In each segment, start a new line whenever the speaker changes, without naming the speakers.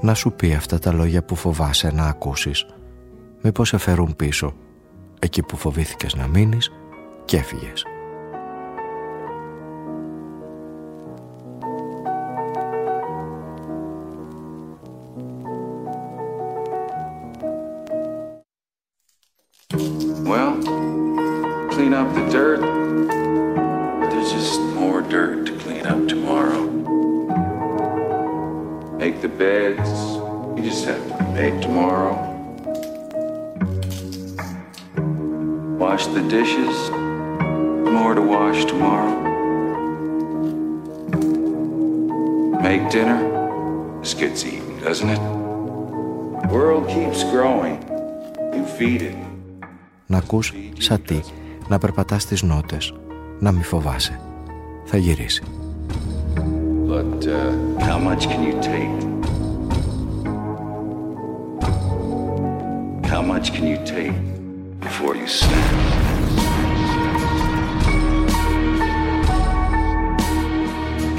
να σου πει αυτά τα λόγια που φοβάσαι να ακούσεις. Μήπως σε φέρουν πίσω, εκεί που φοβήθηκες να μείνεις και έφυγες. Ακούς σαν τι, να περπατάς τις νότες, να μη φοβάσαι. Θα γυρίσει. But uh, how much can you take? How much can you take before you snap?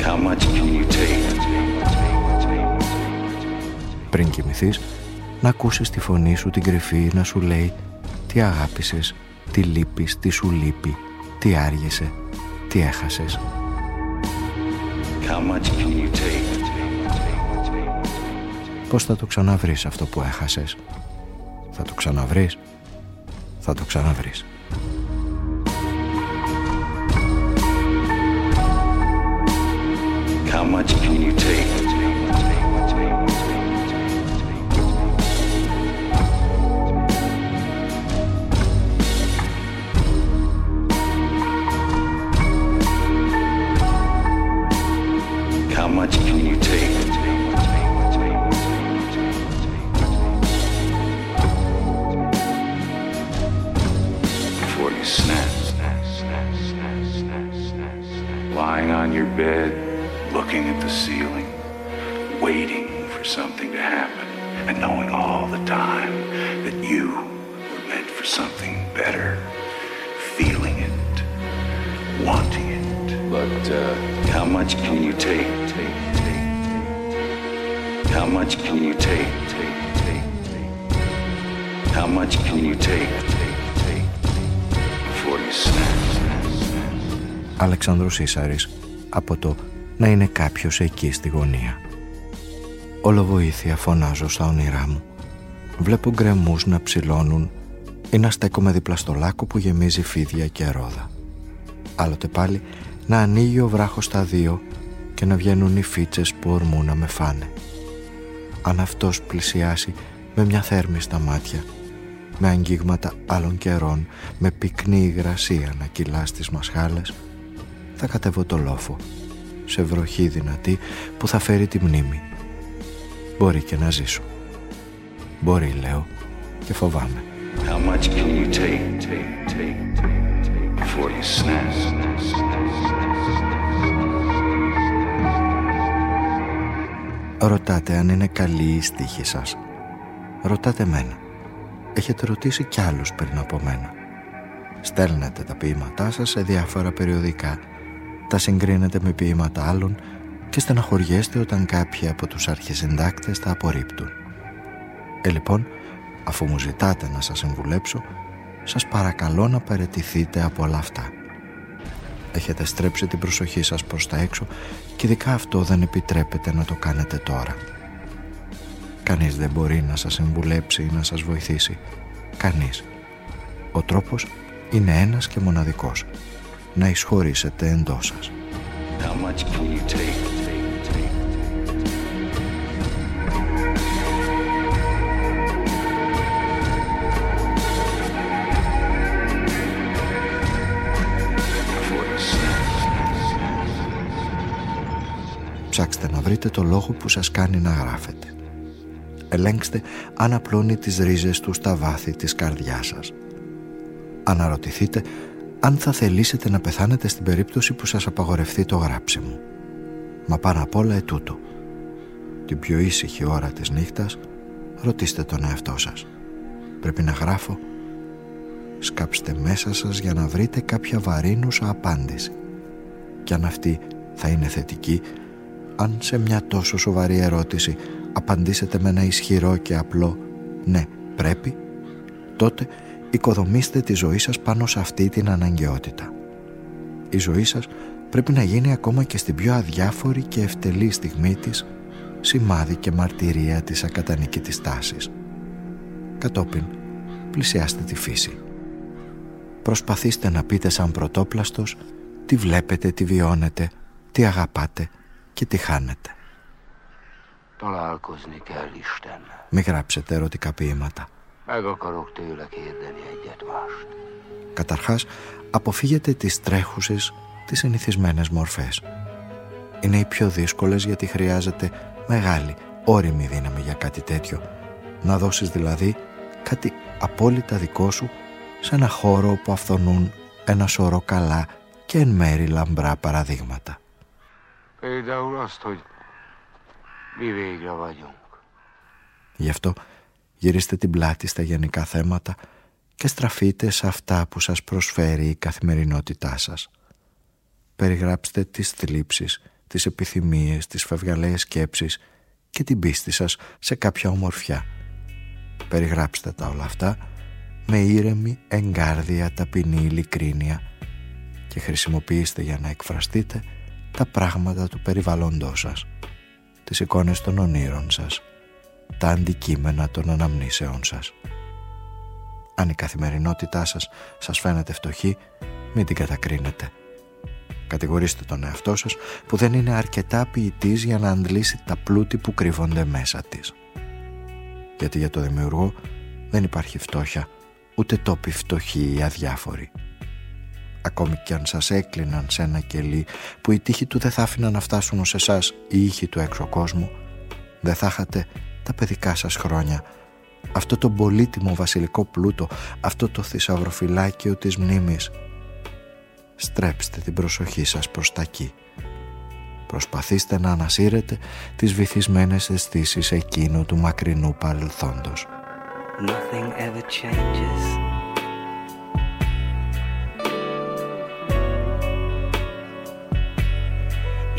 How much can you take? Πριν κοιμηθείς, να ακούσεις τη φωνή σου την κρυφή να σου λέει τι αγάπησες, τι λείπεις, τι σου λείπει, τι άργησε, τι έχασες. How much can you take? Πώς θα το ξαναβρεις αυτό που έχασες; Θα το ξαναβρεις; Θα το ξαναβρεις. How much can you take? Αλεξάνδρου από το να είναι κάποιος εκεί στη γωνία. Όλο βοήθεια φωνάζω στα όνειρά μου. Βλέπω γκρεμούς να ψηλώνουν ή να στέκομαι δίπλα στο λάκκο που γεμίζει φίδια και ρόδα. Άλλοτε πάλι να ανοίγει ο βράχος στα δύο και να βγαίνουν οι φίτσες που ορμούν να με φάνε. Αν αυτός πλησιάσει με μια θέρμη στα μάτια, με αγγίγματα άλλων καιρών, με πυκνή υγρασία να κυλά στις μασχάλες, θα κατεβώ το λόφο σε βροχή δυνατή που θα φέρει τη μνήμη. Μπορεί και να ζήσω. Μπορεί, λέω, και φοβάμαι. How much can you take, take, take, take before you snap? Ρωτάτε αν είναι καλή η στίχη σας. Ρωτάτε μένα. Έχετε ρωτήσει κι άλλους πριν από μένα. Στέλνετε τα ποίηματά σας σε διάφορα περιοδικά τα συγκρίνετε με ποίηματα άλλων και στεναχωριέστε όταν κάποιοι από τους αρχισυντάκτες τα απορρίπτουν. Ε, λοιπόν, αφού μου ζητάτε να σας συμβουλέψω, σας παρακαλώ να παρετηθείτε από όλα αυτά. Έχετε στρέψει την προσοχή σας προς τα έξω και ειδικά αυτό δεν επιτρέπεται να το κάνετε τώρα. Κανείς δεν μπορεί να σας συμβουλέψει ή να σας βοηθήσει. Κανείς. Ο τρόπος είναι ένας και μοναδικός να εισχωρήσετε εντός σας. Ψάξτε να βρείτε το λόγο που σας κάνει να γράφετε. ελέγξτε αν απλώνει τις ρίζες του στα βάθη της καρδιάς σας. Αναρωτηθείτε αν θα θελήσετε να πεθάνετε στην περίπτωση που σας απαγορευτεί το γράψιμο. Μα πάνω απ' όλα ετούτο. Την πιο ήσυχη ώρα της νύχτας ρωτήστε τον εαυτό σας. Πρέπει να γράφω. Σκάψτε μέσα σας για να βρείτε κάποια βαρύνουσα απάντηση. Και αν αυτή θα είναι θετική, αν σε μια τόσο σοβαρή ερώτηση απαντήσετε με ένα ισχυρό και απλό «ναι, πρέπει», τότε οικοδομήστε τη ζωή σας πάνω σε αυτή την αναγκαιότητα. Η ζωή σας πρέπει να γίνει ακόμα και στην πιο αδιάφορη και ευτελή στιγμή της σημάδι και μαρτυρία της ακατανίκητης τάσης. Κατόπιν, πλησιάστε τη φύση. Προσπαθήστε να πείτε σαν πρωτόπλαστος τι βλέπετε, τι βιώνετε, τι αγαπάτε και τι χάνετε. Μη γράψετε ερωτικά ποίηματα. Καταρχάς, αποφύγετε τις τρέχουσες, τις συνηθισμένες μορφές. Είναι οι πιο δύσκολες γιατί χρειάζεται μεγάλη, όρημη δύναμη για κάτι τέτοιο. Να δώσεις δηλαδή κάτι απόλυτα δικό σου σε ένα χώρο που αυθονούν ένα σωρό καλά και εν μέρη λαμπρά παραδείγματα. Γι' αυτό γυρίστε την πλάτη στα γενικά θέματα και στραφείτε σε αυτά που σας προσφέρει η καθημερινότητά σας. Περιγράψτε τις θλίψεις, τις επιθυμίες, τις φευγαλαίες σκέψεις και την πίστη σας σε κάποια ομορφιά. Περιγράψτε τα όλα αυτά με ήρεμη, εγκάρδια, ταπεινή ειλικρίνεια και χρησιμοποιήστε για να εκφραστείτε τα πράγματα του περιβαλλοντός σας, τις εικόνες των ονείρων σας, τα αντικείμενα των αναμνήσεών σας. Αν η καθημερινότητά σας σας φαίνεται φτωχή, μην την κατακρίνετε. Κατηγορήστε τον εαυτό σας που δεν είναι αρκετά ποιητής για να αντλήσει τα πλούτη που κρύβονται μέσα της. Γιατί για το δημιουργό δεν υπάρχει φτώχεια, ούτε τόποι φτωχοί ή αδιάφοροι. Ακόμη κι αν σας έκλειναν σε ένα κελί που οι τύχοι του δεν θα άφηναν να φτάσουν σε εσάς οι ήχοι του έξω κόσμου, δεν θα είχατε τα παιδικά σας χρόνια αυτό το πολύτιμο βασιλικό πλούτο, αυτό το θησαυροφυλάκιο της μνήμης στρέψτε την προσοχή σας προς τα εκεί. Προσπαθήστε να ανασύρετε τις βυθισμένες αισθήσεις εκείνου του μακρινού παρελθόντος. Nothing ever changes.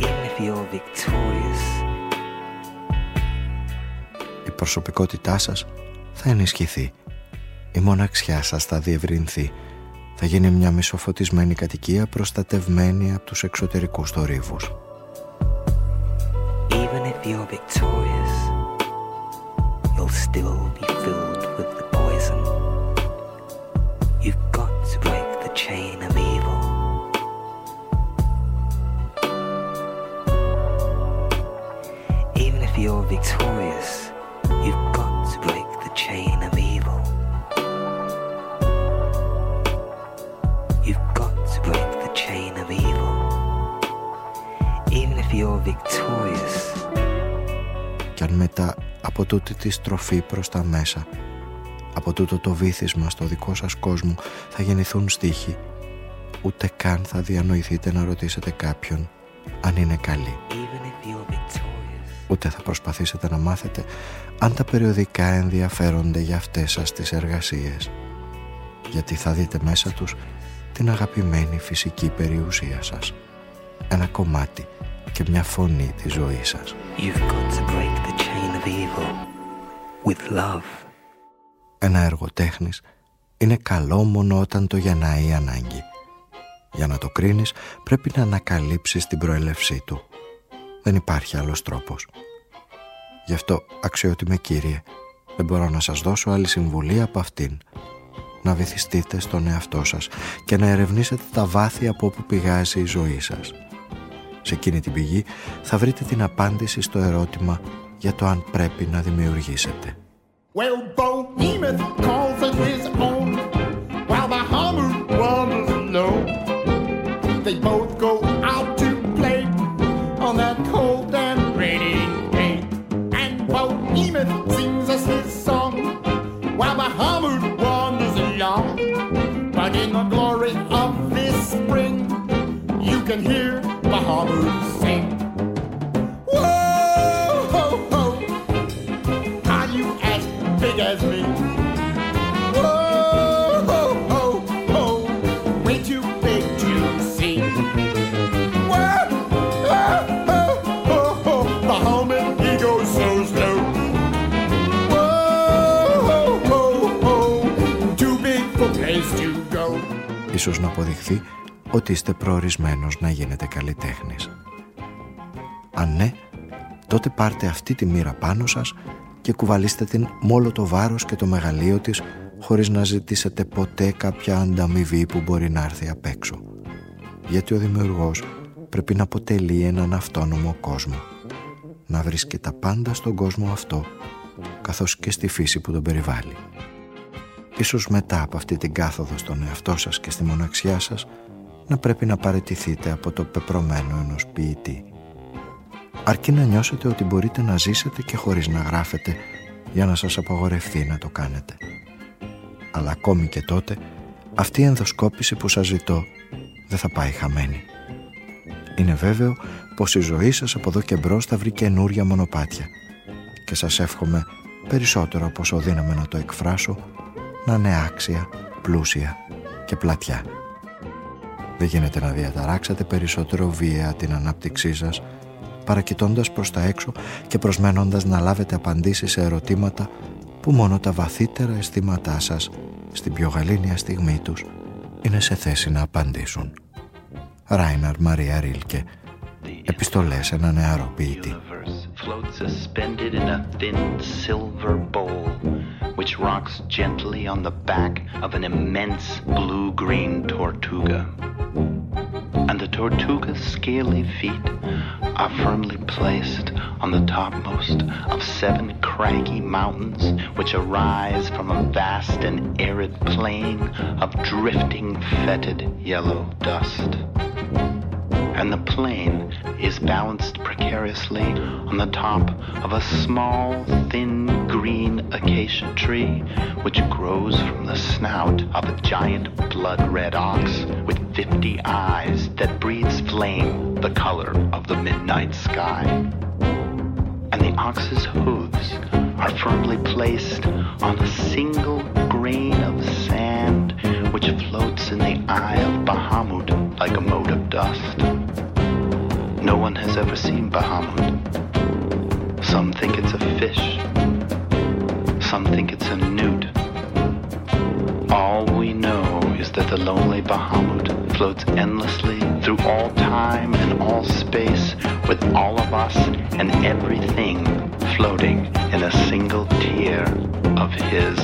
Even if you're victorious. Προσωπικότητά σας θα ενισχυθεί. Η μοναξιά σας θα διευρυνθεί θα γίνει μια μισοφωτισμένη κατοικία προστατευμένη από τους εξωτερικούς θορύβους. Even if you're victorious, you'll still be filled with the poison. You've got to break the chain of evil. Even if you're victorious, you've got to break the chain of evil. Κι αν μετά από τούτη τη στροφή προς τα μέσα από τούτο το βήθισμα στο δικό σας κόσμο θα γεννηθούν στίχοι ούτε καν θα διανοηθείτε να ρωτήσετε κάποιον αν είναι καλή ούτε θα προσπαθήσετε να μάθετε αν τα περιοδικά ενδιαφέρονται για αυτές σας τις εργασίες γιατί θα δείτε μέσα τους την αγαπημένη φυσική περιουσία σας ένα κομμάτι και μια φωνή της ζωής σας. Ένα έργο τέχνης είναι καλό μόνο όταν το γεννάει η ανάγκη. Για να το κρίνεις πρέπει να ανακαλύψεις την προέλευσή του. Δεν υπάρχει άλλος τρόπος. Γι' αυτό αξιότιμε κύριε, δεν μπορώ να σας δώσω άλλη συμβουλή από αυτήν. Να βυθιστείτε στον εαυτό σας και να ερευνήσετε τα βάθη από όπου πηγάζει η ζωή σας. Σε εκείνη την πηγή θα βρείτε την απάντηση στο ερώτημα για το αν πρέπει να δημιουργήσετε. Well, Behemoth calls it his own, while the hammer wanders alone. They both
the glory of this spring, you can hear Muhammad sing.
Ίσως να αποδειχθεί ότι είστε προορισμένος να γίνετε καλλιτέχνης. Αν ναι, τότε πάρτε αυτή τη μοίρα πάνω σας και κουβαλήστε την με όλο το βάρος και το μεγαλείο της χωρίς να ζητήσετε ποτέ κάποια ανταμοιβή που μπορεί να έρθει απ' έξω. Γιατί ο δημιουργός πρέπει να αποτελεί έναν αυτόνομο κόσμο. Να βρίσκει τα πάντα στον κόσμο αυτό, καθώς και στη φύση που τον περιβάλλει. Ίσως μετά από αυτή την κάθοδο στον εαυτό σας και στη μοναξιά σας, να πρέπει να παραιτηθείτε από το πεπρωμένο ενός ποιητή. Αρκεί να νιώσετε ότι μπορείτε να ζήσετε και χωρίς να γράφετε για να σας απαγορευτεί να το κάνετε. Αλλά ακόμη και τότε, αυτή η ενδοσκόπηση που σας ζητώ δεν θα πάει χαμένη. Είναι βέβαιο πως η ζωή σας από εδώ και μπρος θα βρει καινούρια μονοπάτια και σας εύχομαι περισσότερο από όσο δύναμαι να το εκφράσω να είναι άξια, πλούσια και πλατιά. Δεν γίνεται να διαταράξετε περισσότερο βία την ανάπτυξή σας παρακοιτώντας προς τα έξω και προσμένοντας να λάβετε απαντήσεις σε ερωτήματα που μόνο τα βαθύτερα αισθήματά σας στην πιο γαλήνια στιγμή τους είναι σε θέση να απαντήσουν. Ράιναρ Μαρία Ρίλκε Επιστολές ένα νεαρό ποιητή
floats suspended in a thin silver bowl, which rocks gently on the back of an immense blue-green tortuga. And the tortuga's scaly feet are firmly placed on the topmost of seven craggy mountains which arise from a vast and arid plain of drifting, fetid yellow dust and the plane is balanced precariously on the top of a small, thin green acacia tree which grows from the snout of a giant blood red ox with fifty eyes that breathes flame the color of the midnight sky. And the ox's hooves are firmly placed on a single grain of sand which floats in the eye of Bahamut like a mote of dust. No one has ever seen Bahamut. Some think it's a fish. Some think it's a newt. All we know is that the lonely Bahamut floats endlessly through all time and all space with all of us and everything floating in a single tear of his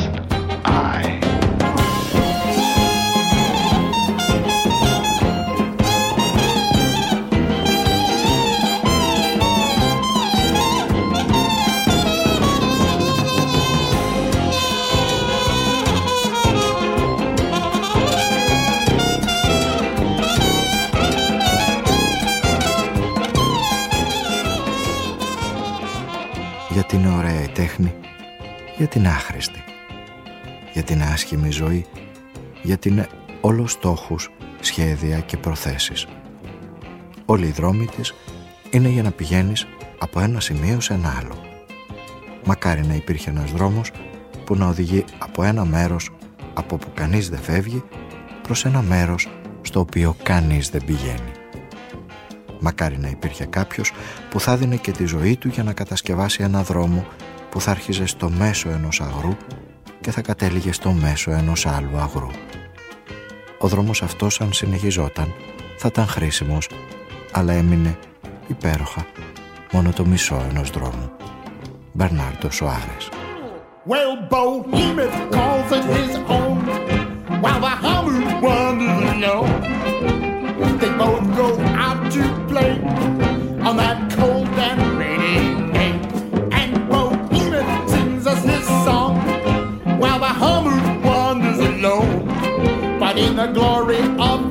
γιατί είναι άχρηστη, γιατί είναι άσχημη ζωή, γιατί είναι όλο στόχους, σχέδια και προθέσεις. Όλοι οι δρόμοι της είναι για να πηγαίνεις από ένα σημείο σε ένα άλλο. Μακάρι να υπήρχε ένας δρόμος που να οδηγεί από ένα μέρος από που κανείς δεν φεύγει προς ένα μέρος στο οποίο κανείς δεν πηγαίνει. Μακάρι να υπήρχε κάποιος που θα δίνει και τη ζωή του για να κατασκευάσει ένα δρόμο που θα άρχιζε στο μέσο ενός αγρού και θα κατέληγε στο μέσο ενός άλλου αγρού. Ο δρόμος αυτός αν συνεχιζόταν θα ήταν χρήσιμος αλλά έμεινε υπέροχα μόνο το μισό ενός δρόμου. Μπερνάρτο Σοάρες
Well, Bohemian calls it his own, while the Hammer wanders alone. They both go out to play on that in the glory of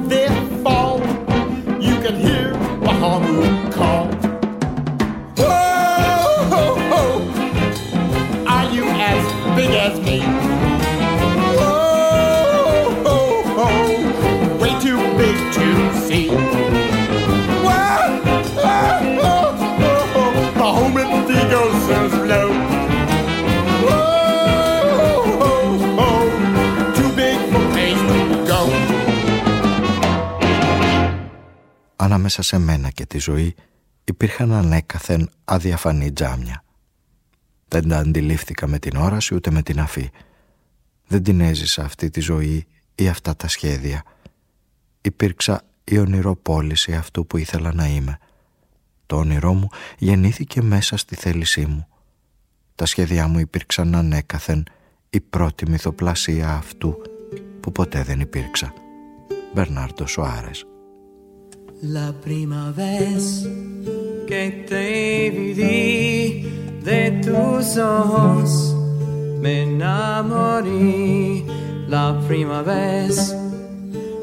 Ανάμεσα σε μένα και τη ζωή υπήρχαν ανέκαθεν αδιαφανή τζάμια. Δεν τα αντιλήφθηκα με την όραση ούτε με την αφή. Δεν την έζησα αυτή τη ζωή ή αυτά τα σχέδια. Υπήρξα η ονειροπόληση αυτού που ήθελα να είμαι. Το όνειρό μου γεννήθηκε μέσα στη θέλησή μου. Τα σχέδιά μου υπήρξαν ανέκαθεν η πρώτη μυθοπλασία αυτού που ποτέ δεν υπήρξα. Μπερνάρτο Σοάρες
La prima vez que te vi de tus ojos me enamoré. La prima vez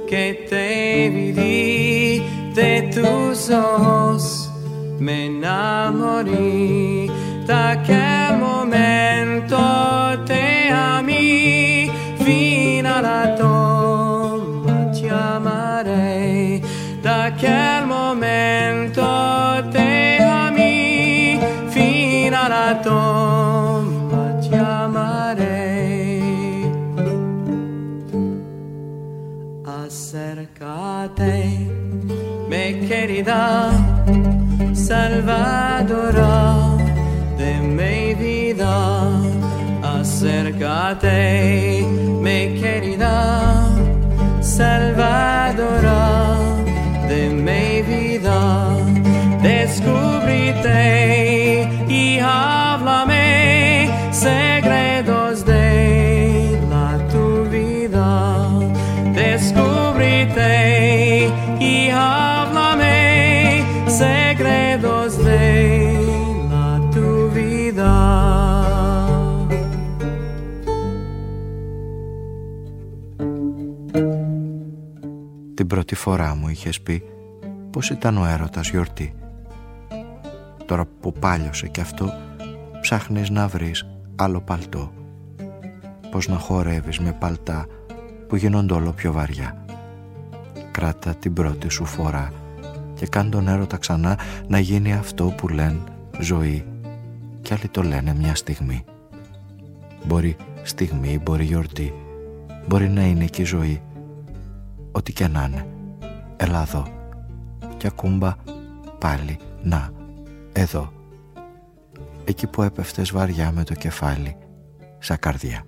que te vi de tus ojos me enamoré. De aquel momento te amé, fin a la toma che al momento te ami fino alla tomba ti amarei. Acercate me querida salvadora de mi vida. Acércate me querida salvadora. Descúbrete y háblame secretos de la tu vida. Descúbrete y háblame secretos de la tu vida.
Την πρώτη φορά μου είχες πει πως ήταν ο έρωτας γιορτή. Τώρα που πάλιωσε κι αυτό, ψάχνεις να βρεις άλλο παλτό. Πως να χορεύεις με παλτά που γίνονται όλο πιο βαριά. Κράτα την πρώτη σου φορά και κάν τον έρωτα ξανά να γίνει αυτό που λένε ζωή κι άλλοι το λένε μια στιγμή. Μπορεί στιγμή, μπορεί γιορτή, μπορεί να είναι και η ζωή. Ό,τι και να είναι. Έλα εδώ. Κι ακούμπα πάλι να, εδώ. Εκεί που έπεφτες βαριά με το κεφάλι, σαν καρδιά.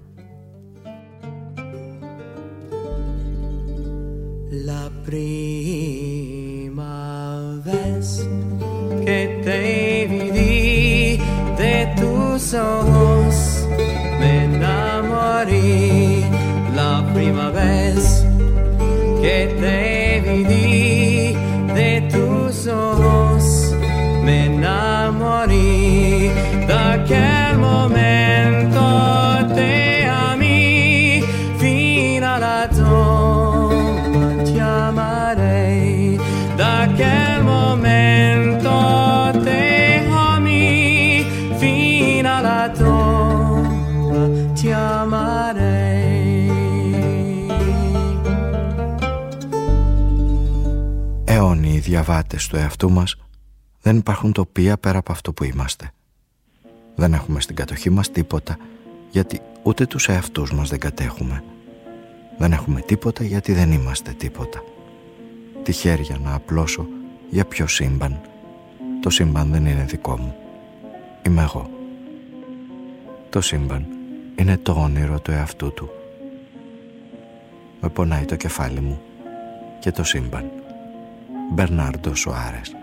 La prima vez que te vi de tus ojos me enamoré. La prima vez que te vi de tus ojos me enamoré. De aquel momento te amé, fin a la toma te amaré. De aquel momento te amé, fin a la toma te amaré.
Αιώνιοι διαβάτες του εαυτού μας δεν υπάρχουν τοπία πέρα από αυτό που είμαστε. Δεν έχουμε στην κατοχή μας τίποτα γιατί ούτε τους εαυτούς μας δεν κατέχουμε. Δεν έχουμε τίποτα γιατί δεν είμαστε τίποτα. Τη χέρια να απλώσω για ποιο σύμπαν. Το σύμπαν δεν είναι δικό μου. Είμαι εγώ. Το σύμπαν είναι το όνειρο του εαυτού του. Με πονάει το κεφάλι μου και το σύμπαν. Μπερνάρντο Σοάρες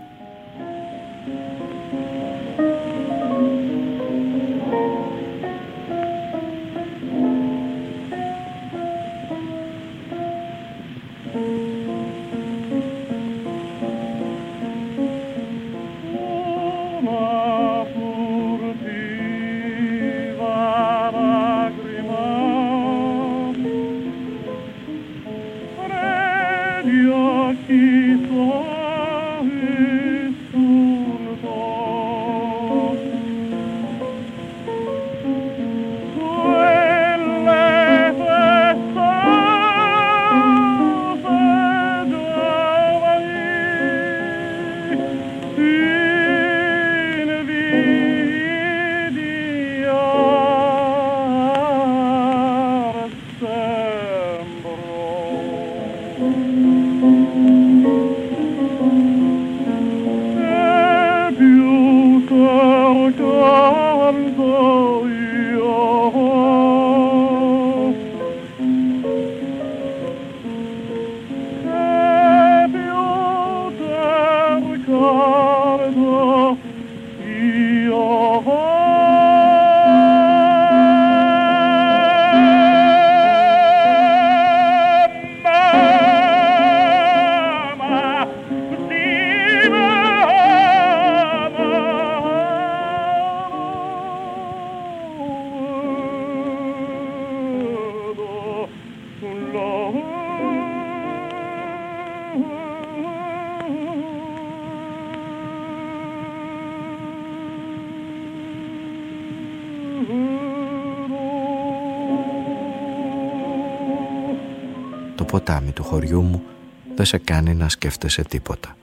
σε κάνει να σκέφτεσαι τίποτα.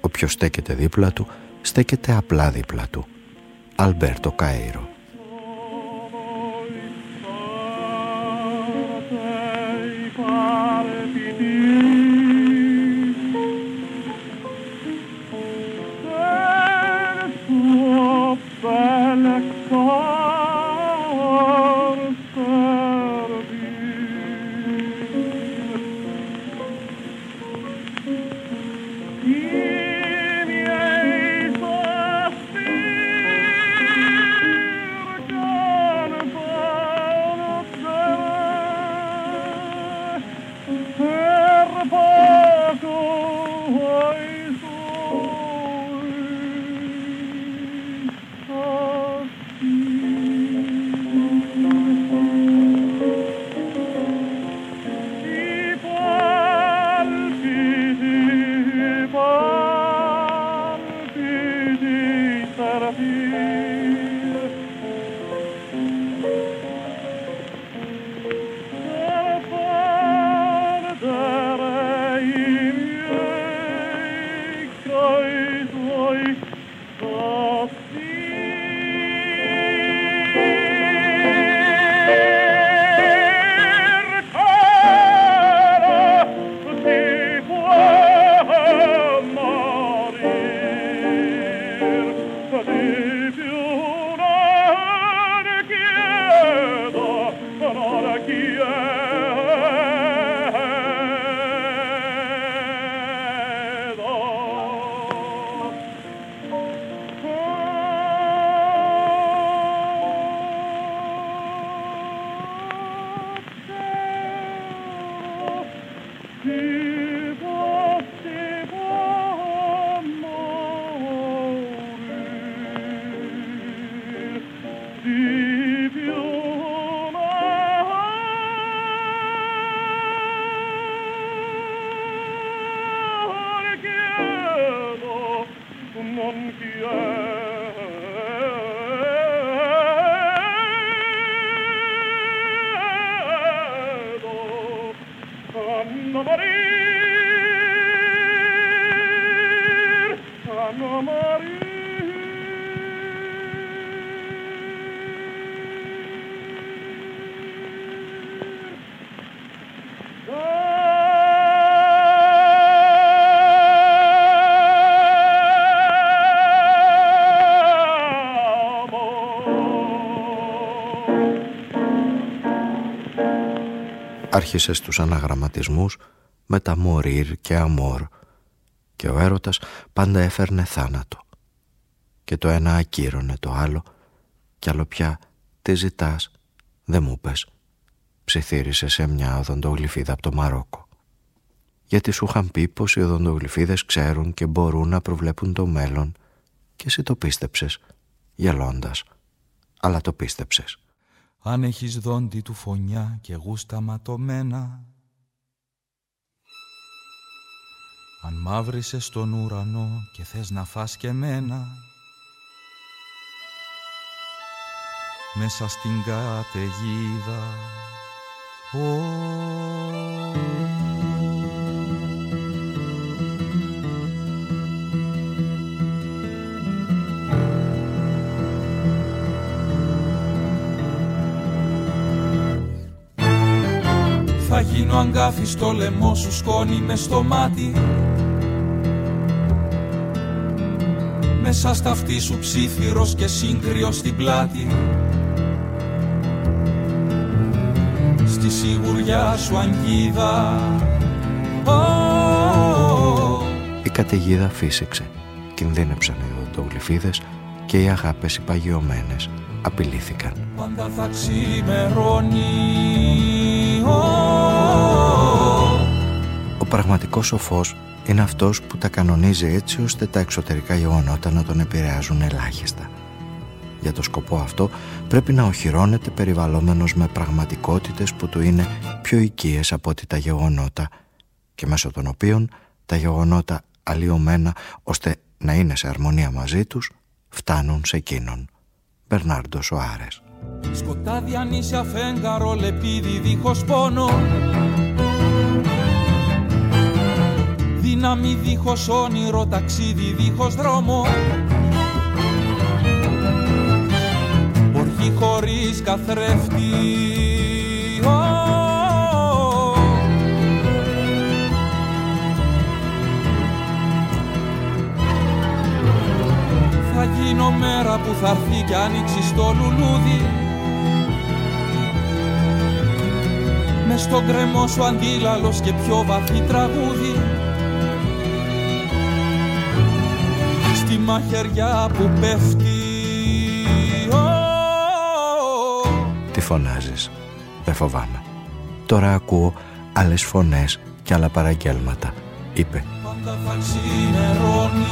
Όποιος στέκεται δίπλα του, στέκεται απλά δίπλα του. Αλμπέρτο Καΐρο άρχισε στους αναγραμματισμούς με τα μωρήρ και αμόρ και ο έρωτας πάντα έφερνε θάνατο. Και το ένα ακύρωνε το άλλο κι άλλο πια τι ζητάς δεν μου πες ψιθύρισε σε μια οδοντογλυφίδα από το Μαρόκο. Γιατί σου είχαν πει πως οι οδοντογλυφίδες ξέρουν και μπορούν να προβλέπουν το μέλλον και εσύ το πίστεψες γελώντας. Αλλά το πίστεψες
αν έχεις δόντι του φωνιά και γούστα ματωμένα. Αν μαύρισες τον ουρανό και θες να φας και μένα Μέσα στην καταιγίδα Θα γίνω αγκάθι στο λαιμό σου σκόνη με στο μάτι. Μέσα στα αυτή σου ψήθυρος και σύγκριος στην πλάτη. Στη σιγουριά σου αγγίδα.
Η καταιγίδα φύσηξε Κινδύνεψαν οι οδοντογλυφίδες και οι αγάπες οι παγιωμένες απειλήθηκαν.
Πάντα θα ξημερώνει.
ο πραγματικός σοφός είναι αυτός που τα κανονίζει έτσι ώστε τα εξωτερικά γεγονότα να τον επηρεάζουν ελάχιστα. Για το σκοπό αυτό πρέπει να οχυρώνεται περιβαλλόμενος με πραγματικότητες που του είναι πιο οικίες από ότι τα γεγονότα και μέσω των οποίων τα γεγονότα αλλοιωμένα ώστε να είναι σε αρμονία μαζί τους φτάνουν σε εκείνον. Μπερνάρντο Σοάρες
Σκοτάδι ανήσια φέγγαρο λεπίδι δίχως πόνο Δύναμη δίχως όνειρο, ταξίδι δίχως δρόμο. Οργή χωρίς καθρέφτη. Θα γίνω μέρα που θα έρθει κι άνοιξεις το λουλούδι. Μες στον κρεμό σου αντίλαλος και πιο βαθύ τραγούδι στη μαχαιριά που πέφτει.
Τι φωνάζεις, δεν φοβάμαι. Τώρα ακούω άλλες φωνές και άλλα παραγγέλματα είπε.
Πάντα θα ξημερώνει.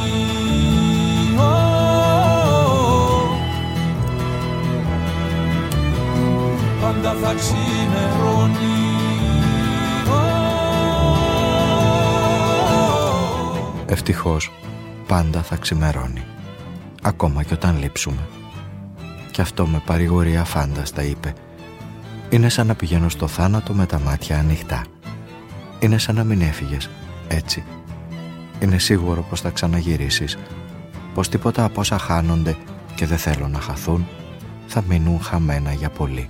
Πάντα θα ξημερώνει.
Ευτυχώς πάντα θα ξημερώνει. Ακόμα και όταν λείψουμε. Και αυτό με παρηγορία φάνταστα είπε. Είναι σαν να πηγαίνω στο θάνατο με τα μάτια ανοιχτά. Είναι σαν να μην έφυγες. Έτσι. Είναι σίγουρο πως θα ξαναγυρίσεις. Πως τίποτα από όσα χάνονται και δεν θέλω να χαθούν Θα μείνουν χαμένα για πολύ.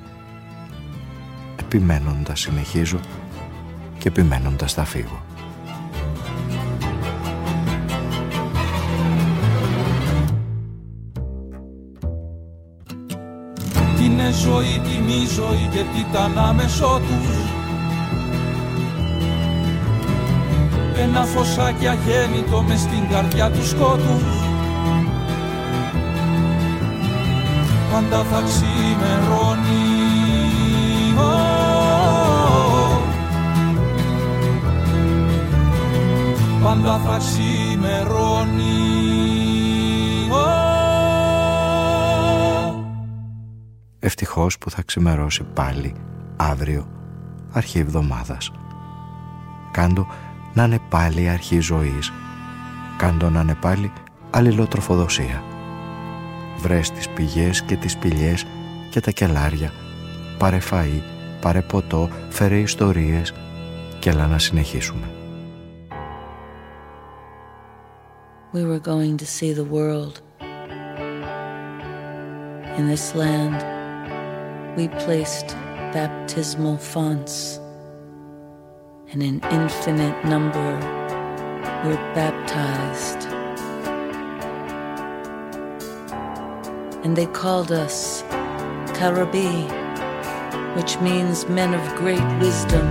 Επιμένοντας συνεχίζω και επιμένοντας θα φύγω
είναι ζωή, τι μη ζωή και τι ήταν άμεσό τους. Ένα φωσάκι αγέννητο μες στην καρδιά τους σκότους. Πάντα θα ξημερώνει. Πάντα θα ξημερώνει
Ευτυχώς που θα ξημερώσει πάλι αύριο αρχή εβδομάδας. Κάντο να είναι πάλι αρχή ζωής. Κάντο να είναι πάλι αλληλοτροφοδοσία. Βρες τις πηγές και τις πηγές και τα κελάρια. Πάρε φαΐ, πάρε ποτό, φέρε ιστορίες και έλα να συνεχίσουμε.
We were going to see the world in this land. We placed baptismal fonts, and an infinite number were baptized. And they called us Karabi, which means men of great wisdom.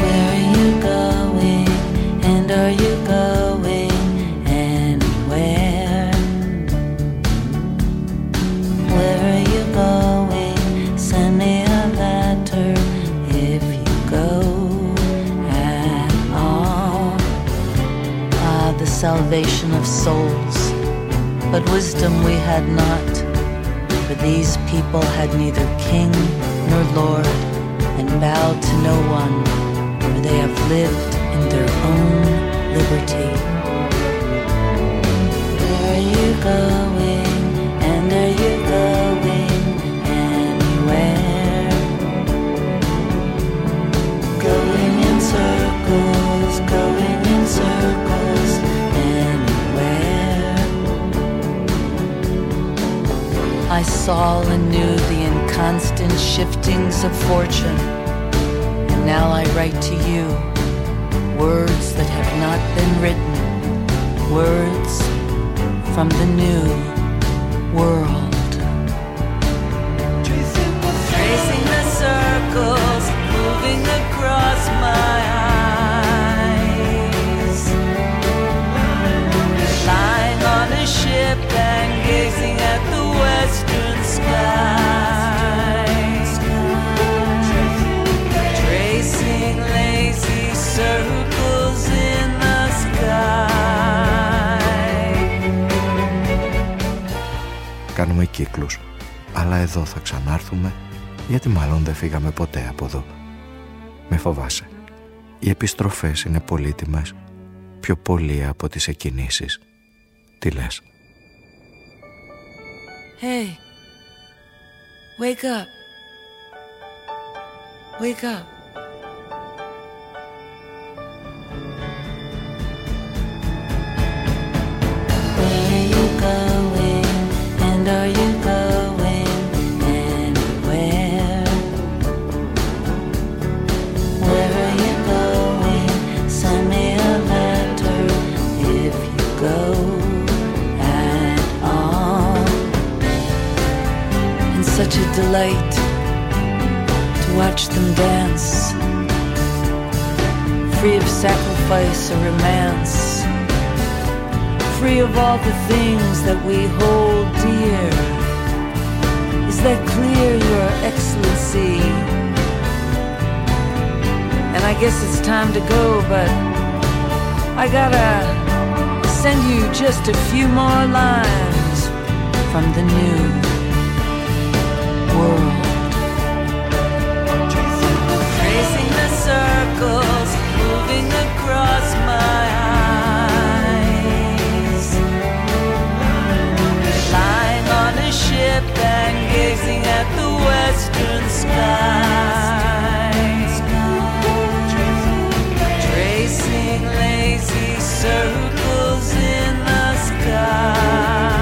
Where are you going? And are you going? Salvation of souls. But wisdom we had not, for these people had neither king nor lord, and bowed to no one, for they have lived in their own liberty. Where are you going? I saw and knew the inconstant shiftings of fortune. And now I write to you words that have not been written, words from the new world. Tracing the circles, moving across my eyes. Lying on a ship and gazing at the
Κάνουμε κύκλους, αλλά εδώ θα ξανάρθουμε γιατί μάλλον δεν φύγαμε ποτέ από εδώ. Με φοβάσαι. Οι επιστροφές είναι πολύτιμες, πιο πολύ από τις εκκινήσεις. Τι λες;
Hey, Wake up. Wake up. Where are you going? And are you? To watch them dance, free of sacrifice or romance free of all the things that we hold dear. Is that clear, Your Excellency? And I guess it's time to go, but I gotta send you just a few more lines from the new circles in the sky.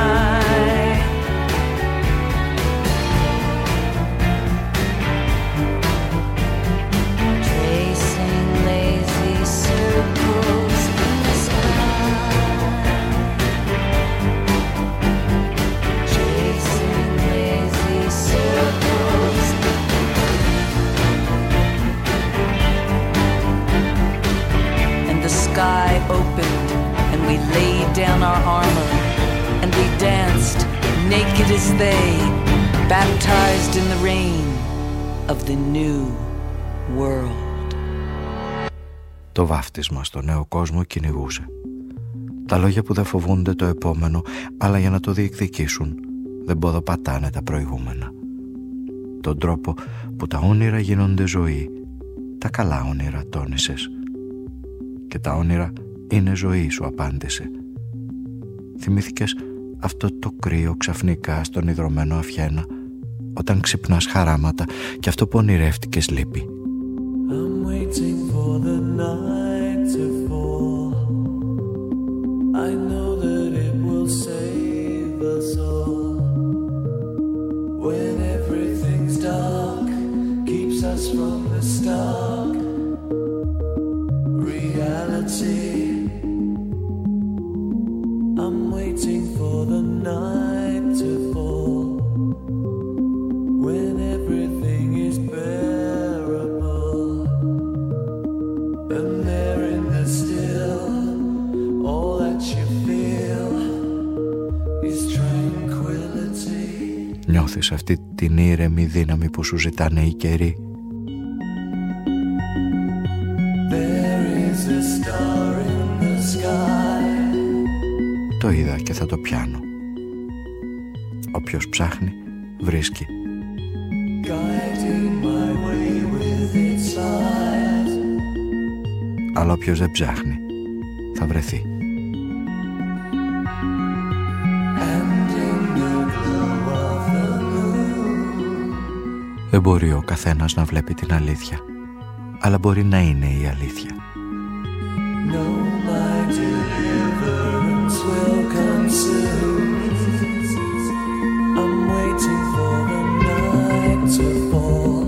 We laid down our armor, and we danced naked as they, baptized in the rain of the new world.
Το βάφτισμα στο νέο κόσμο κυνηγούσε. Τα λόγια που δεν φοβούνται το επόμενο, αλλά για να το διεκδικήσουν, δεν ποδοπατάνε τα προηγούμενα. Τον τρόπο που τα όνειρα γίνονται ζωή, τα καλά όνειρα τόνισες. Και τα όνειρα είναι ζωή σου απάντησε. Θυμήθηκες αυτό το κρύο ξαφνικά στον ιδρωμένο αφιένα, όταν ξυπνάς χαράματα και αυτό που ονειρεύτηκες λείπει.
I'm waiting for the night to fall. I know that it will save us all. When everything's dark, keeps us from the stark
Νιώθεις αυτή την ήρεμη δύναμη που σου ζητάνε οι καιροί. Όποιος ψάχνει, βρίσκει.
Guiding my way with its light.
Αλλά όποιος δεν ψάχνει, θα βρεθεί.
And in the glow of the moon.
Δεν μπορεί ο καθένας να βλέπει την αλήθεια. Αλλά μπορεί να είναι η αλήθεια.
No, to fall.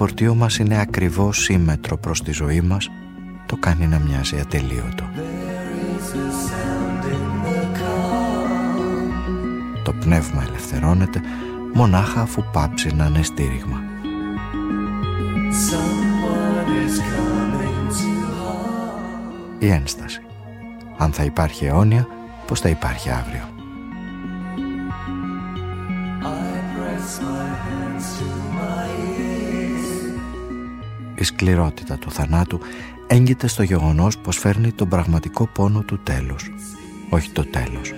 Φορτίο μας είναι ακριβώς σύμμετρο προς τη ζωή μας το κάνει να μοιάζει ατελείωτο.
There is a sound in the car.
Το πνεύμα ελευθερώνεται μονάχα αφού πάψει να είναι στήριγμα.
Someone is coming to harm.
Η ένσταση. Αν θα υπάρχει αιώνια, πώς θα υπάρχει αύριο; Σκληρότητα του θανάτου έγκυται στο γεγονός πως φέρνει τον πραγματικό πόνο του τέλους, όχι το τέλος.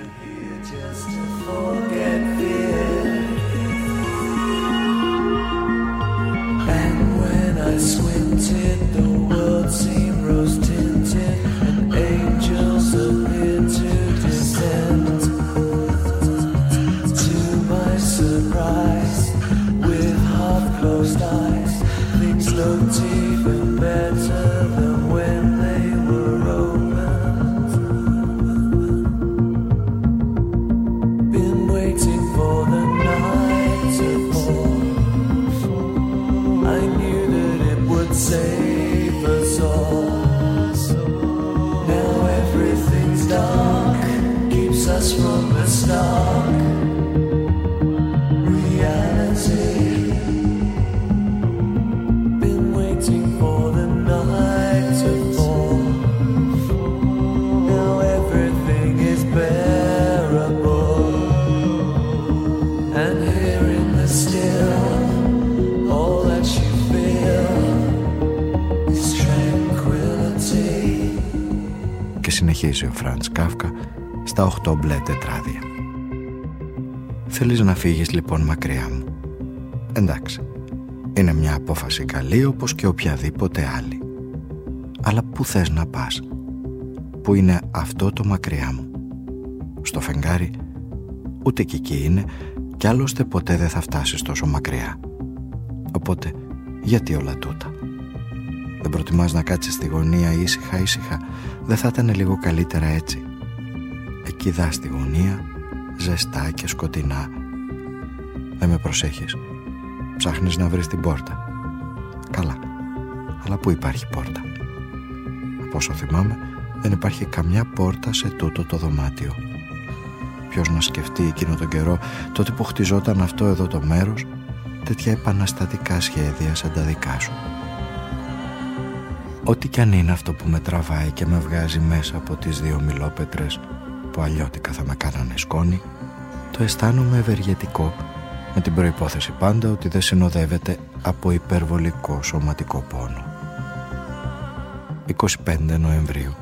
I knew that it would save us all. Now everything's dark, keeps us from the start.
Συνεχίζει ο Φραντς Κάφκα στα οχτώ μπλε τετράδια. Θέλεις να φύγεις λοιπόν μακριά μου; Εντάξει, είναι μια απόφαση καλή όπως και οποιαδήποτε άλλη. Αλλά πού θες να πας; Πού είναι αυτό το μακριά μου; Στο φεγγάρι ούτε και εκεί είναι κι άλλωστε ποτέ δεν θα φτάσεις τόσο μακριά. Οπότε γιατί όλα τούτα; Δεν προτιμάς να κάτσεις στη γωνία ήσυχα ήσυχα δεν θα ήταν λίγο καλύτερα έτσι. Εκεί δά στη γωνία, ζεστά και σκοτεινά. Δεν με προσέχεις. Ψάχνεις να βρεις την πόρτα. Καλά. Αλλά πού υπάρχει πόρτα; Από όσο θυμάμαι, δεν υπάρχει καμιά πόρτα σε τούτο το δωμάτιο. Ποιος να σκεφτεί εκείνο τον καιρό, τότε που χτιζόταν αυτό εδώ το μέρος, τέτοια επαναστατικά σχέδια σαν τα δικά σου. Ό,τι κι αν είναι αυτό που με τραβάει και με βγάζει μέσα από τις δύο μιλόπετρες που αλλιώτικα θα με κάνανε σκόνη, το αισθάνομαι ευεργετικό με την προϋπόθεση πάντα ότι δεν συνοδεύεται από υπερβολικό σωματικό πόνο. 25 Νοεμβρίου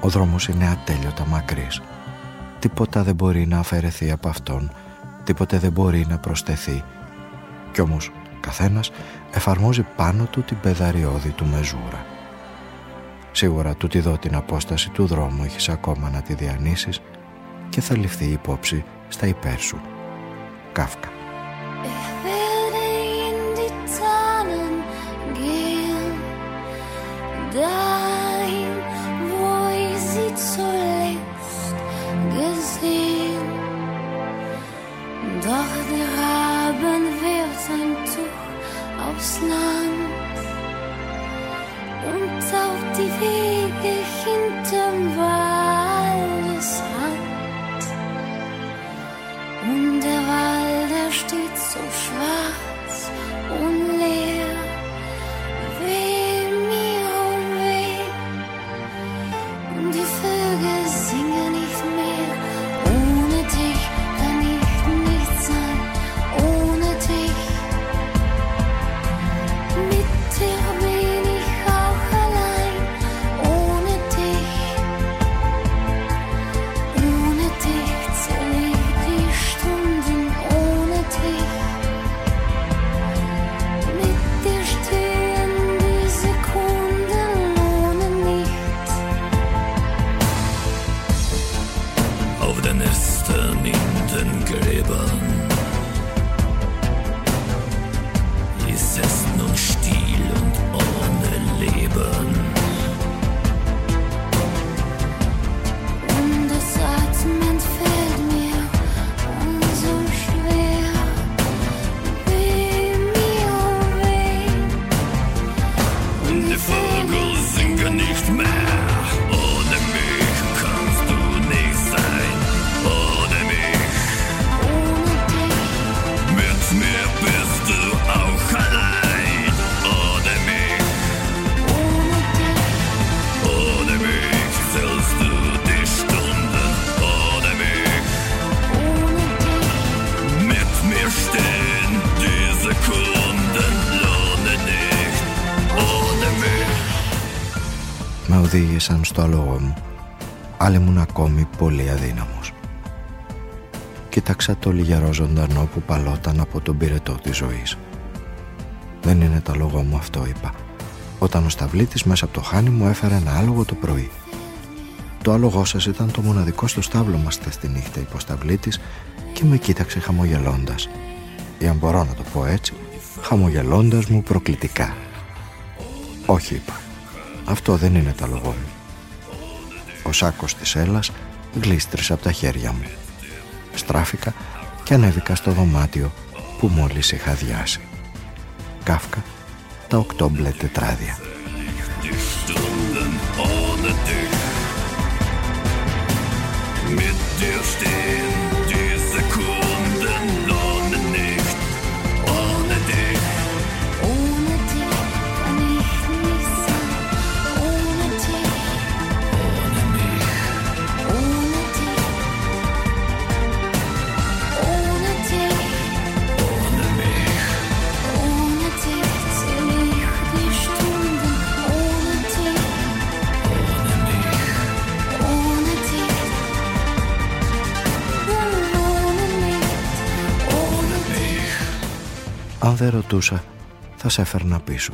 Ο δρόμος είναι ατέλειωτα μακρύς. Τίποτα δεν μπορεί να αφαιρεθεί από αυτόν, τίποτε δεν μπορεί να προσθεθεί. Κι όμως καθένας εφαρμόζει πάνω του την πεδαριώδη του μεζούρα. Σίγουρα τούτη δω την απόσταση του δρόμου έχεις ακόμα να τη διανύσεις και θα ληφθεί υπόψη στα υπέρ σου. Κάφκα.
Doch der Raben aufs Land und auf die Wege
στο άλογο μου, αλλά ήμουν ακόμη πολύ αδύναμος. Κοίταξα το λιγερό ζωντανό που παλόταν από τον πυρετό της ζωής. «Δεν είναι το λόγο μου αυτό», είπα, όταν ο σταυλίτης μέσα από το χάνι μου έφερε ένα άλογο το πρωί. Το άλογό σας ήταν το μοναδικό στο στάβλο μας θες τη νύχτα, είπε ο σταυλίτης και με κοίταξε χαμογελώντας. Ή αν μπορώ να το πω έτσι, χαμογελώντας μου προκλητικά. «Όχι», είπα, «αυτό δεν είναι το άλογό μου». Ο σάκος της έλας γλίστρησε από τα χέρια μου. Στράφηκα και ανέβηκα στο δωμάτιο που μόλις είχα διάσει. Κάφκα τα οκτώ μπλε τετράδια. Αν δεν ρωτούσα, θα σε έφερνα πίσω.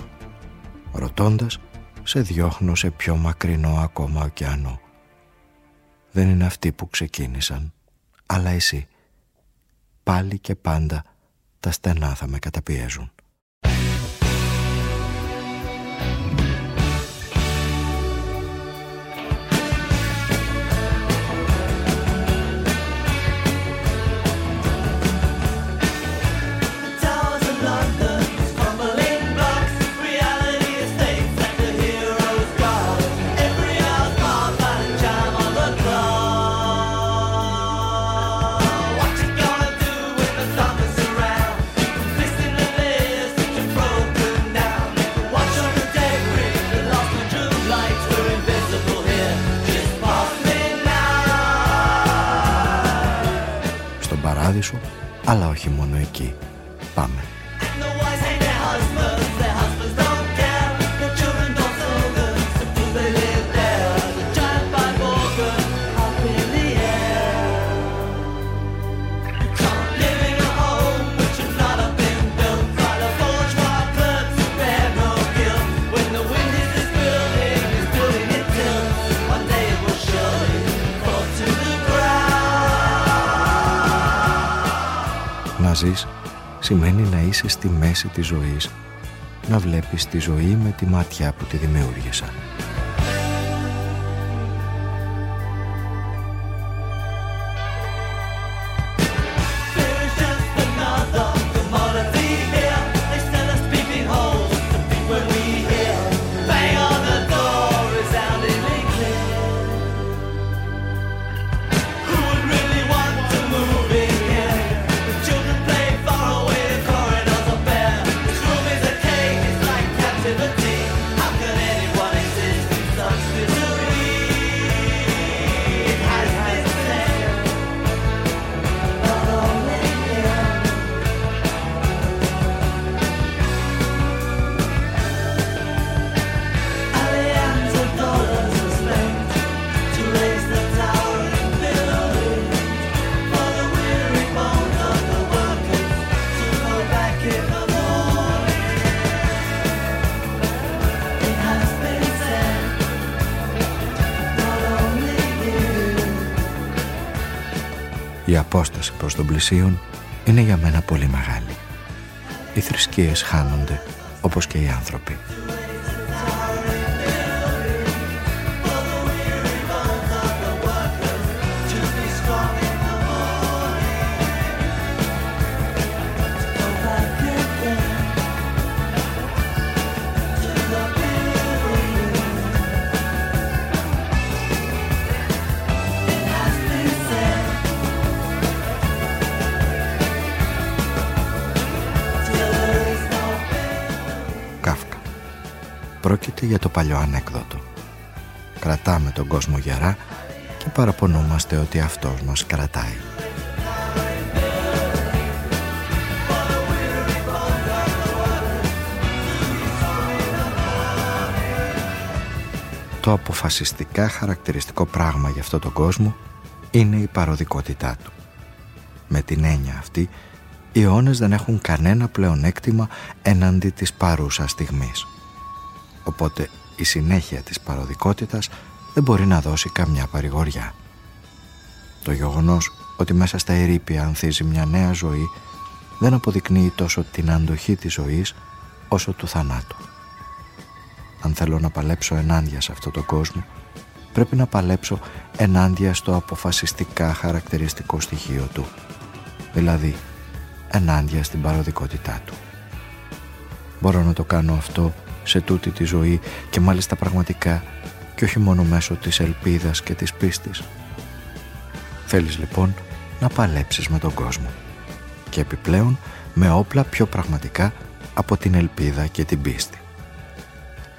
Ρωτώντας, σε διώχνω σε πιο μακρινό ακόμα ωκεανό. Δεν είναι αυτοί που ξεκίνησαν, αλλά εσύ. Πάλι και πάντα τα στενά θα με καταπιέζουν. Αλλά όχι μόνο εκεί. Πάμε. Ζεις σημαίνει να είσαι στη μέση της ζωής, να βλέπεις τη ζωή με τη μάτια που τη δημιούργησαν. Προς τον πλησίον είναι για μένα πολύ μεγάλη. Οι θρησκείες χάνονται όπως και οι άνθρωποι. Πρόκειται για το παλιό ανέκδοτο. Κρατάμε τον κόσμο γερά και παραπονούμαστε ότι αυτός μας κρατάει.
το αποφασιστικά χαρακτηριστικό πράγμα για αυτό τον κόσμο είναι η παροδικότητά του. Με την έννοια αυτή, οι αιώνες δεν έχουν κανένα πλεονέκτημα έναντι της παρούσας στιγμής. Οπότε η συνέχεια της παροδικότητας δεν μπορεί να δώσει καμιά παρηγοριά. Το γεγονός ότι μέσα στα ερήπια ανθίζει μια νέα ζωή δεν αποδεικνύει τόσο την αντοχή της ζωής όσο του θανάτου. Αν θέλω να παλέψω ενάντια σε αυτό το κόσμο, πρέπει να παλέψω ενάντια στο αποφασιστικά χαρακτηριστικό στοιχείο του, δηλαδή ενάντια στην παροδικότητά του. Μπορώ να το κάνω αυτό σε τούτη τη ζωή και μάλιστα πραγματικά και όχι μόνο μέσω της ελπίδας και της πίστης. Θέλεις λοιπόν να παλέψεις με τον κόσμο και επιπλέον με όπλα πιο πραγματικά από την ελπίδα και την πίστη.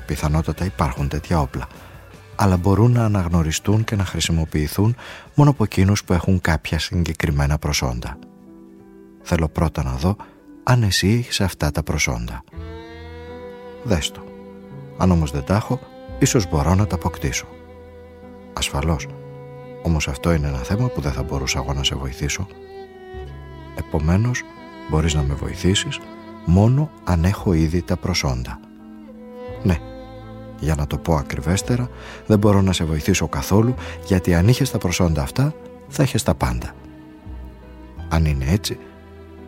Πιθανότατα υπάρχουν τέτοια όπλα, αλλά μπορούν να αναγνωριστούν και να χρησιμοποιηθούν μόνο από εκείνους που έχουν κάποια συγκεκριμένα προσόντα. Θέλω πρώτα να δω αν εσύ έχεις αυτά τα προσόντα. Δες το. Αν όμως δεν τα έχω, ίσως μπορώ να τα αποκτήσω. Ασφαλώς. Όμως αυτό είναι ένα θέμα που δεν θα μπορούσα εγώ να σε βοηθήσω. Επομένως, μπορείς να με βοηθήσεις μόνο αν έχω ήδη τα προσόντα. Ναι, για να το πω ακριβέστερα, δεν μπορώ να σε βοηθήσω καθόλου γιατί αν είχες τα προσόντα αυτά, θα έχεις τα πάντα. Αν είναι έτσι,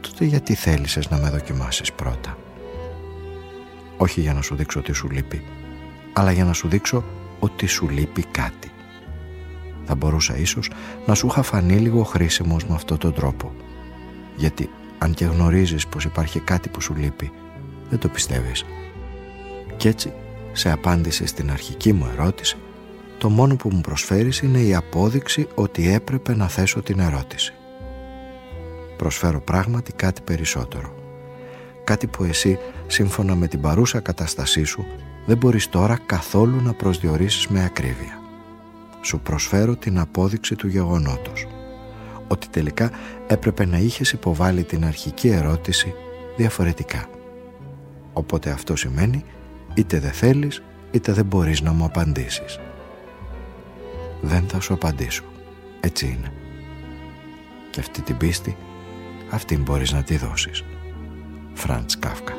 τότε γιατί θέλησες να με δοκιμάσεις πρώτα; Όχι για να σου δείξω τι σου λείπει, αλλά για να σου δείξω ότι σου λείπει κάτι. Θα μπορούσα ίσως να σου είχα φανεί λίγο χρήσιμος με αυτόν τον τρόπο. Γιατί αν και γνωρίζεις πως υπάρχει κάτι που σου λείπει, δεν το πιστεύεις. Κι έτσι, σε απάντηση στην αρχική μου ερώτηση, το μόνο που μου προσφέρεις είναι η απόδειξη ότι έπρεπε να θέσω την ερώτηση. Προσφέρω πράγματι κάτι περισσότερο. Κάτι που εσύ, σύμφωνα με την παρούσα κατάστασή σου, δεν μπορείς τώρα καθόλου να προσδιορίσεις με ακρίβεια. Σου προσφέρω την απόδειξη του γεγονότος. Ότι τελικά έπρεπε να είχες υποβάλει την αρχική ερώτηση διαφορετικά. Οπότε αυτό σημαίνει είτε δεν θέλεις είτε δεν μπορείς να μου απαντήσεις. Δεν θα σου απαντήσω. Έτσι είναι. Και αυτή την πίστη αυτήν μπορείς να τη δώσεις. Φραντς Κάφκα.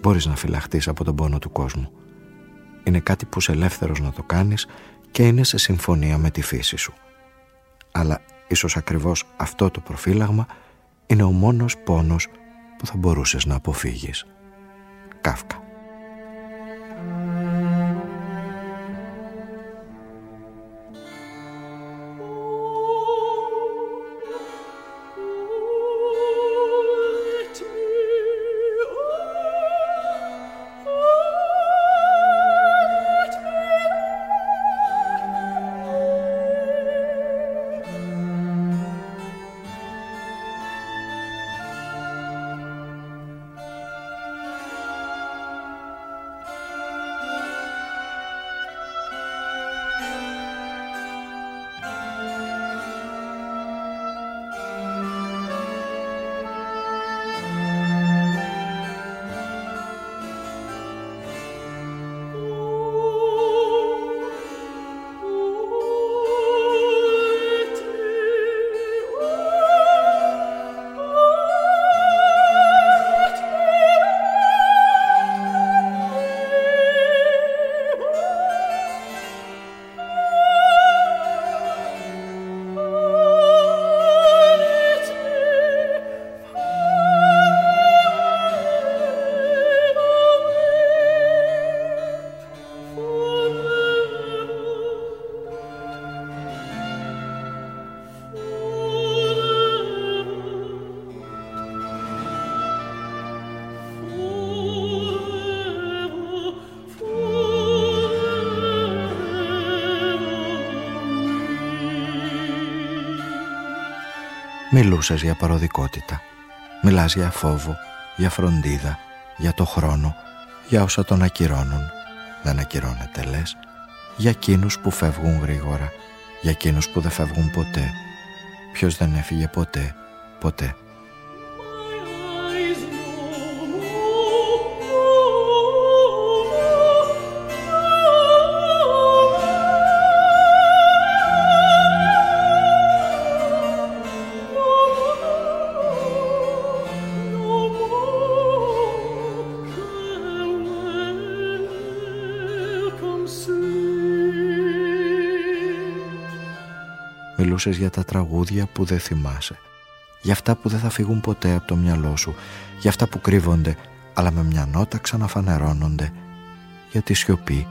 Μπορείς να φυλαχτείς από τον πόνο του κόσμου. Είναι κάτι που είσαι ελεύθερος να το κάνεις και είναι σε συμφωνία με τη φύση σου. Αλλά ίσως ακριβώς αυτό το προφύλαγμα είναι ο μόνος πόνος που θα μπορούσες να αποφύγεις. Κάφκα Μιλούσες για παροδικότητα. Μιλάς για φόβο, για φροντίδα, για το χρόνο, για όσα τον ακυρώνουν. Δεν ακυρώνεται λες, για εκείνους που φεύγουν γρήγορα, για εκείνους που δεν φεύγουν ποτέ. Ποιος δεν έφυγε ποτέ, ποτέ. Μιλούσες για τα τραγούδια που δεν θυμάσαι. Για αυτά που δεν θα φύγουν ποτέ από το μυαλό σου. Για αυτά που κρύβονται αλλά με μια νότα ξαναφανερώνονται. Για τη σιωπή.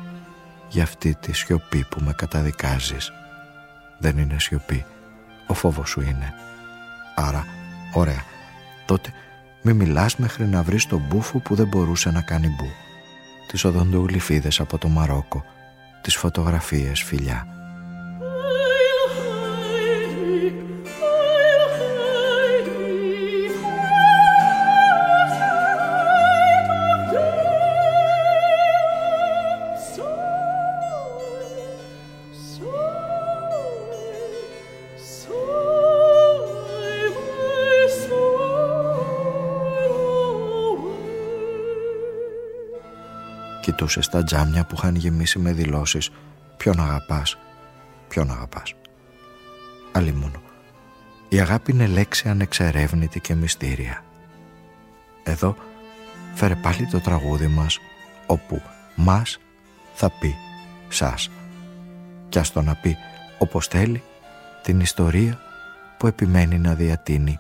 Για αυτή τη σιωπή που με καταδικάζεις. Δεν είναι σιωπή. Ο φόβος σου είναι. Άρα, ωραία. Τότε μη μιλάς μέχρι να βρεις τον μπούφο που δεν μπορούσε να κάνει μπου. Τις οδοντογλυφίδες από το Μαρόκο. Τις φωτογραφίες φιλιά κοιτούσε στα τζάμια που είχαν γεμίσει με δηλώσεις «Ποιον αγαπάς, ποιον αγαπάς». Αλλήμωνο. Η αγάπη είναι λέξη ανεξερεύνητη και μυστήρια. Εδώ φέρε πάλι το τραγούδι μας όπου «μας» θα πει «σας». Κι ας το να πει όπως θέλει την ιστορία που επιμένει να διατείνει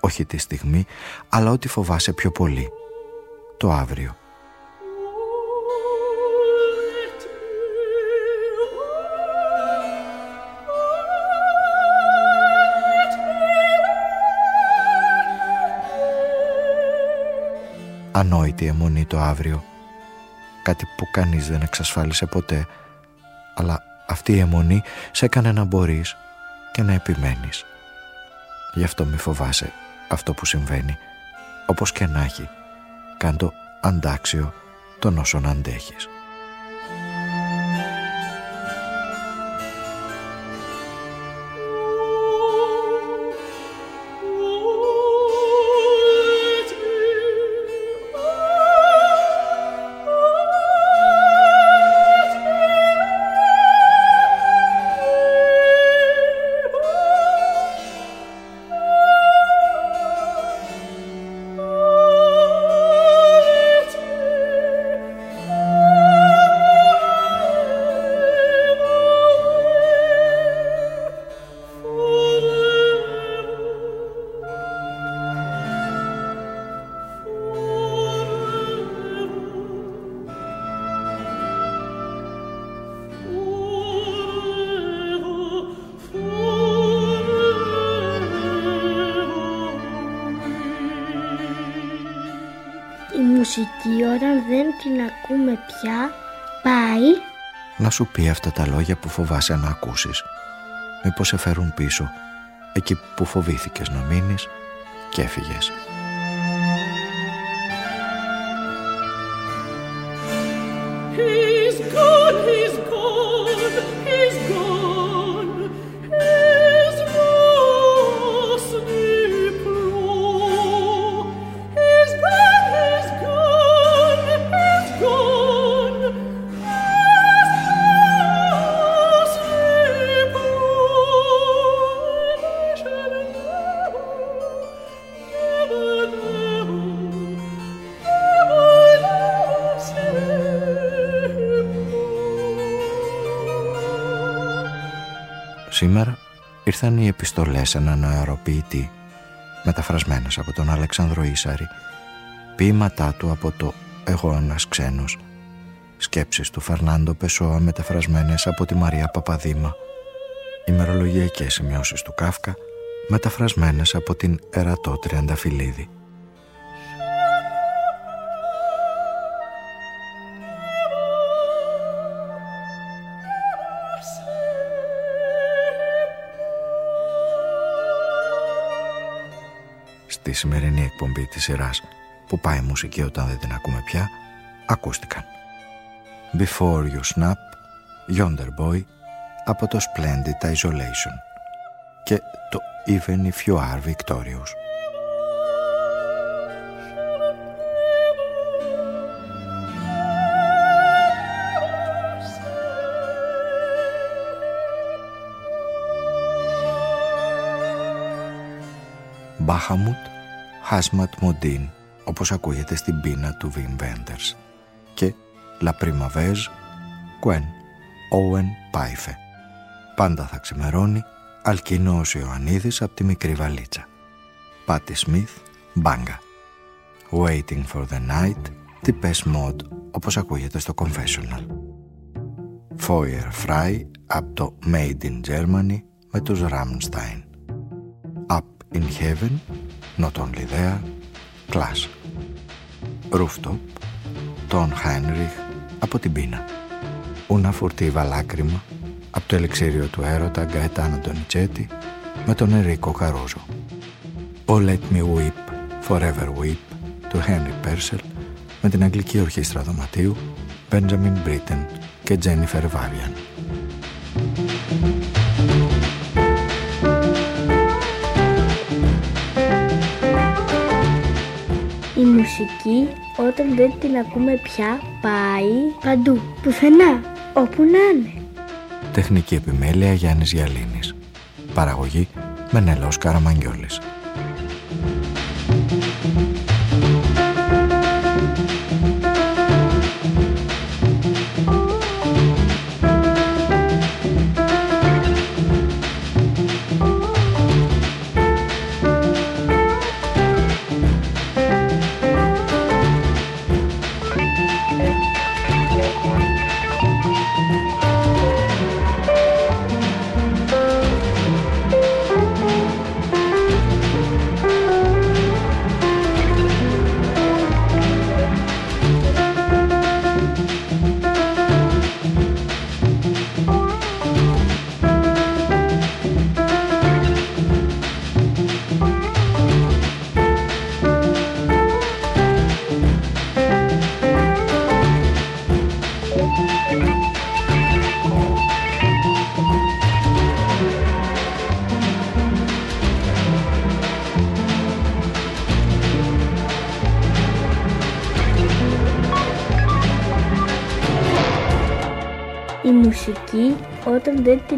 όχι τη στιγμή αλλά ό,τι φοβάσαι πιο πολύ το αύριο ανόητη αιμονή το αύριο. Κάτι που κανείς δεν εξασφάλισε ποτέ. Αλλά αυτή η αιμονή σε έκανε να μπορείς και να επιμένεις. Γι' αυτό μη φοβάσαι αυτό που συμβαίνει. Όπως και να έχει, κάντο αντάξιο των όσων αντέχεις. Σου πει αυτά τα λόγια που φοβάσαι να ακούσεις μήπως σε φέρουν πίσω εκεί που φοβήθηκες να μείνεις και έφυγες. Σήμερα ήρθαν οι επιστολές σε έναν αεροποιητή μεταφρασμένες από τον Αλεξάνδρο Ίσαρη. Ποίηματά του από το «Εγώ ένας ξένος» σκέψεις του Φερνάντο Πεσόα μεταφρασμένες από τη Μαρία Παπαδήμα. Ημερολογιακές σημειώσεις του Κάφκα μεταφρασμένες από την Ερατό Τριανταφυλλίδη σημερινή εκπομπή της σειράς που πάει μουσική όταν δεν την ακούμε πια, ακούστηκαν. Before You Snap, Yonder Boy, από το Splendid Isolation και το Even If You Are Victorious. Μπάχαμουτ, Χάσματ Μοντίν, όπως ακούγεται στην πείνα του Βιμ Βέντερς και La Primavera, Κουέν, Όουεν Πάιφε. Πάντα θα ξημερώνει, Αλκινός Ιωαννίδης από τη μικρή βαλίτσα. Πάτι Σμιθ, Μπάγκα. Waiting for the Night, Τιπές Mod, όπως ακούγεται στο Confessional. Feuer Fry από το Made in Germany με τους Rammstein. In Heaven, Not Only There, Class. Rooftop, Τον Heinrich από την πείνα. Ούνα φουρτίβα λάκρυμα από το ελεξίριο του έρωτα Γκαετάνο Ντονιτσέτη με τον Ερίκο Καρόζο. Ο Let Me Weep, Forever Weep του Henry Purcell με την Αγγλική Ορχήστρα Δωματίου Benjamin Britten και Jennifer Vavian.
Μουσική όταν δεν την ακούμε πια πάει παντού, πουθενά, όπου να είναι.
Τεχνική επιμέλεια Γιάννης Γιαλίνης. Παραγωγή Μενέλαος Καραμαγγιόλης.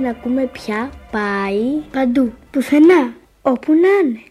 Την ακούμε πια πάει παντού, πουθενά, όπου να είναι.